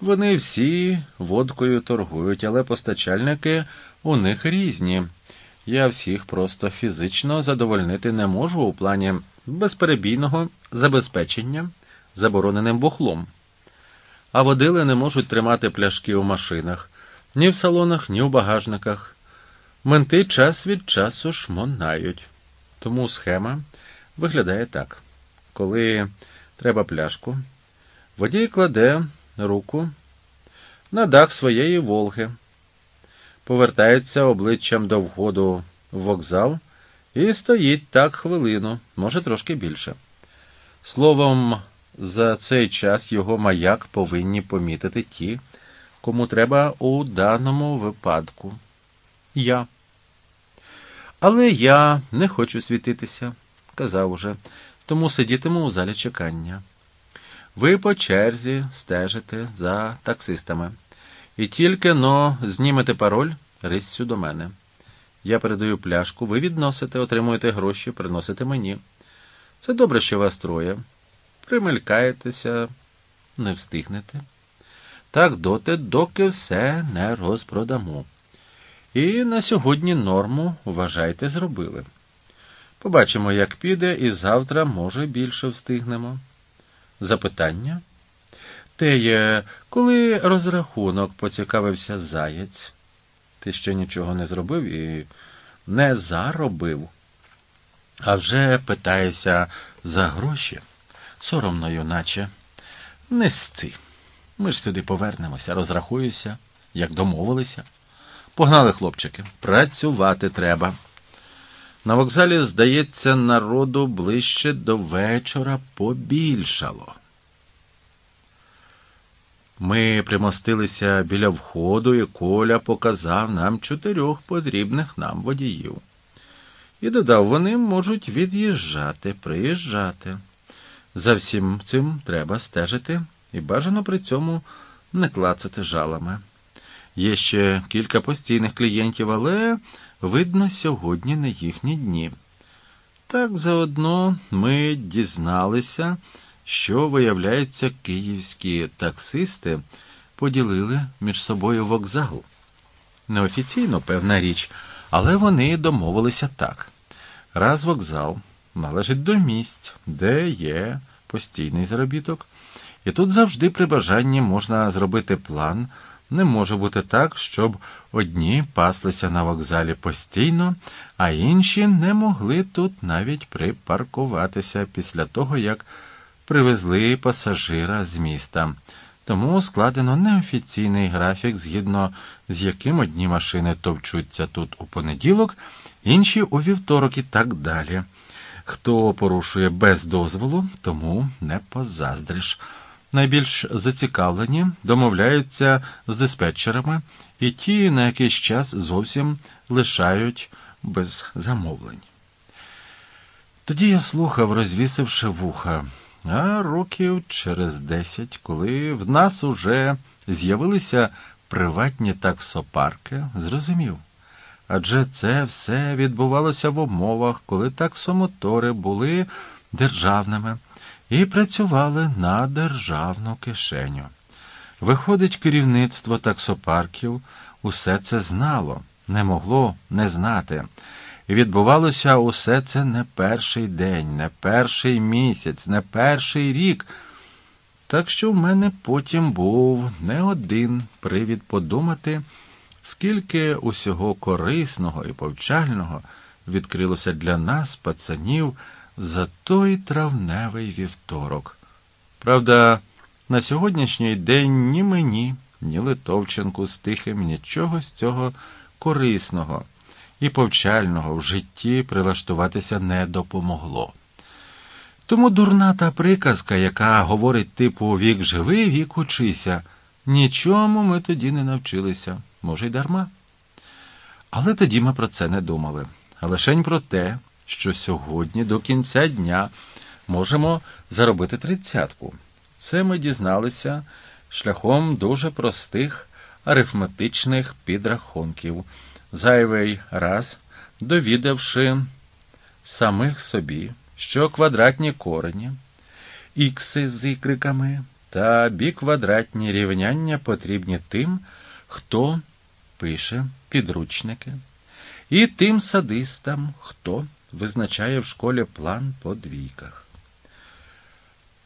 Вони всі водкою торгують, але постачальники у них різні. Я всіх просто фізично задовольнити не можу у плані безперебійного забезпечення забороненим бухлом. А водили не можуть тримати пляшки у машинах ні в салонах, ні в багажниках. Менти час від часу шмонають. Тому схема виглядає так: коли треба пляшку, водій кладе руку на дах своєї Волги, повертається обличчям до входу в вокзал і стоїть так хвилину, може трошки більше. Словом, за цей час його маяк повинні помітити ті, кому треба у даному випадку. Я. Але я не хочу світитися, казав уже, тому сидітиму у залі чекання. Ви по черзі стежите за таксистами. І тільки но знімете пароль, риссю до мене. Я передаю пляшку, ви відносите, отримуєте гроші, приносите мені. Це добре, що вас троє. Примелькаєтеся, не встигнете. Так доти, доки все не розпродамо. І на сьогодні норму, вважайте, зробили. Побачимо, як піде, і завтра, може, більше встигнемо. Запитання? Теє, коли розрахунок поцікавився заєць, ти ще нічого не зробив і не заробив. А вже питаєшся за гроші, соромно, юначе. Не сци. Ми ж сюди повернемося, розрахуюся, як домовилися. Погнали, хлопчики, працювати треба. На вокзалі, здається, народу ближче до вечора побільшало. Ми примостилися біля входу, і Коля показав нам чотирьох потрібних нам водіїв. І додав, вони можуть від'їжджати, приїжджати. За всім цим треба стежити і бажано при цьому не клацати жалами. Є ще кілька постійних клієнтів, але, видно, сьогодні не їхні дні. Так заодно ми дізналися, що, виявляється, київські таксисти поділили між собою вокзал. Неофіційно, певна річ, але вони домовилися так. Раз вокзал належить до місць, де є постійний заробіток, і тут завжди при бажанні можна зробити план. Не може бути так, щоб одні паслися на вокзалі постійно, а інші не могли тут навіть припаркуватися після того, як привезли пасажира з міста. Тому складено неофіційний графік, згідно з яким одні машини товчуться тут у понеділок, інші у вівторок і так далі. Хто порушує без дозволу, тому не позаздриш найбільш зацікавлені домовляються з диспетчерами, і ті на якийсь час зовсім лишають без замовлень. Тоді я слухав, розвісивши вуха, а років через десять, коли в нас уже з'явилися приватні таксопарки, зрозумів. Адже це все відбувалося в умовах, коли таксомотори були державними і працювали на державну кишеню. Виходить, керівництво таксопарків усе це знало, не могло не знати. І відбувалося усе це не перший день, не перший місяць, не перший рік. Так що в мене потім був не один привід подумати, скільки усього корисного і повчального відкрилося для нас, пацанів за той травневий вівторок. Правда, на сьогоднішній день ні мені, ні Литовченку з тихим нічого з цього корисного і повчального в житті прилаштуватися не допомогло. Тому дурна та приказка, яка говорить типу вік живий, вік учися, нічому ми тоді не навчилися, може, й дарма. Але тоді ми про це не думали, а лишень про те, що сьогодні до кінця дня можемо заробити тридцятку. Це ми дізналися шляхом дуже простих арифметичних підрахунків, зайвий раз довідавши самих собі, що квадратні корені, ікси з ікриками та біквадратні рівняння потрібні тим, хто пише підручники, і тим садистам, хто визначає в школі план по двійках.